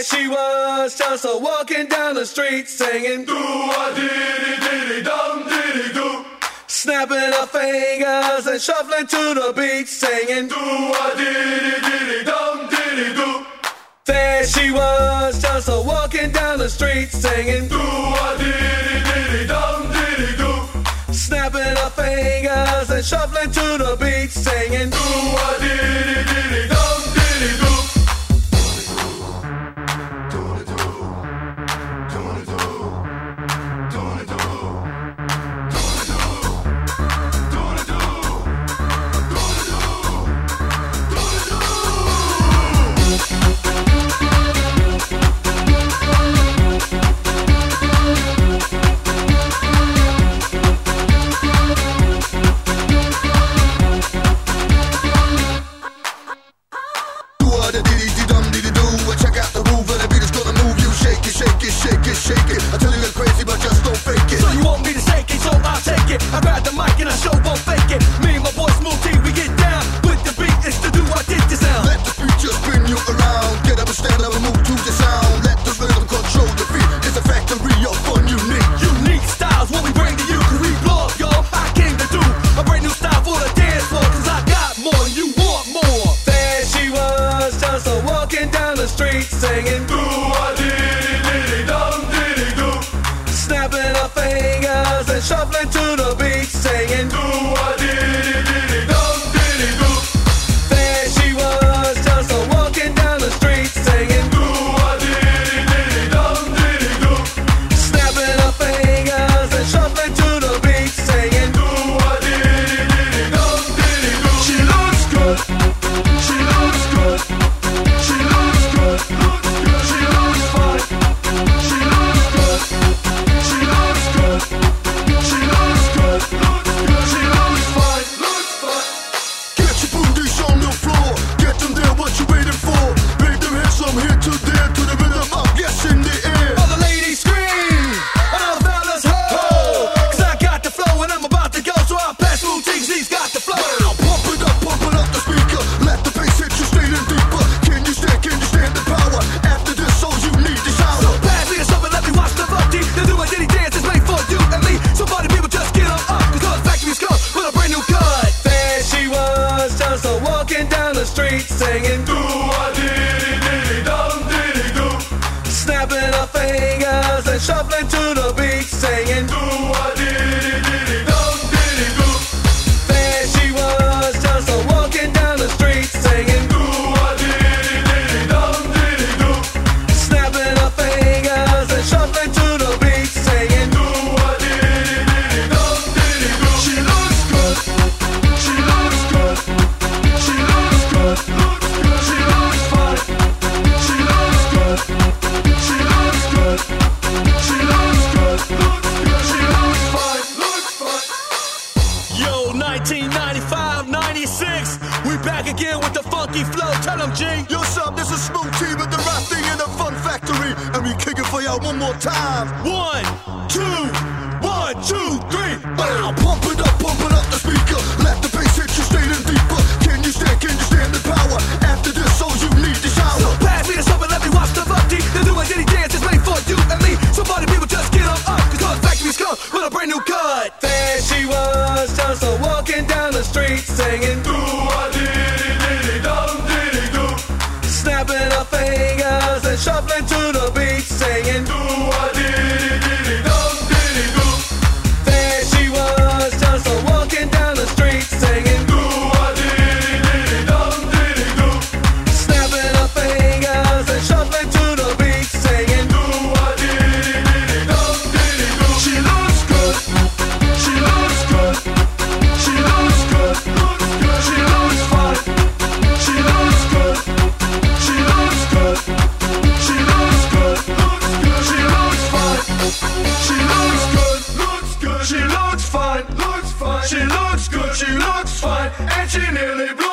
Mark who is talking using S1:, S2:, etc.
S1: There she was, just a walking down the street singing. Do a diddy diddy dum diddy do. Snapping her fingers and shuffling to the beat, singing. Do a diddy diddy dum diddy do. There she was, just a walking down the street singing. Do a diddy diddy dum diddy do. Snapping her fingers and shuffling to the beat, singing. Do a diddy
S2: it, shake it. I tell you it's crazy, but just don't fake it.
S3: So you want me to shake it, so I'll take it. I grab the mic and I show won't fake it. Me and my boy Smooth T, we get down with the beat. It's the do I did the sound.
S2: Let the beat just spin you around. Get up and stand up and move to the sound. Let the rhythm control the beat. It's a factory of fun, unique.
S3: Unique styles, what we bring to you, cause we blow up, y'all. I came to do a brand new style for the dance floor, cause I got more and you want more.
S1: There she was, just a walking down the street singing. Do the street singing. We back again with the
S2: funky flow. Tell them, G. Yo, sub, this is Smooth T with the right thing in the
S3: Fun Factory. And we kick it for y'all one more time. One, two, one, two, three.
S2: Bow. Pump it up, pump it up the speaker. Let the bass hit you straight and deeper. Can you stand, can you stand the power? After this, so you need to shower.
S3: So pass me the sub and let me watch the Bucky. The new identity dance is made for you and me. Somebody people just get up, up. Cause factory's come with a brand new cut.
S1: There she was, just a walking down the street singing. fine, looks fine. She looks good, she looks fine,
S2: and she nearly blew.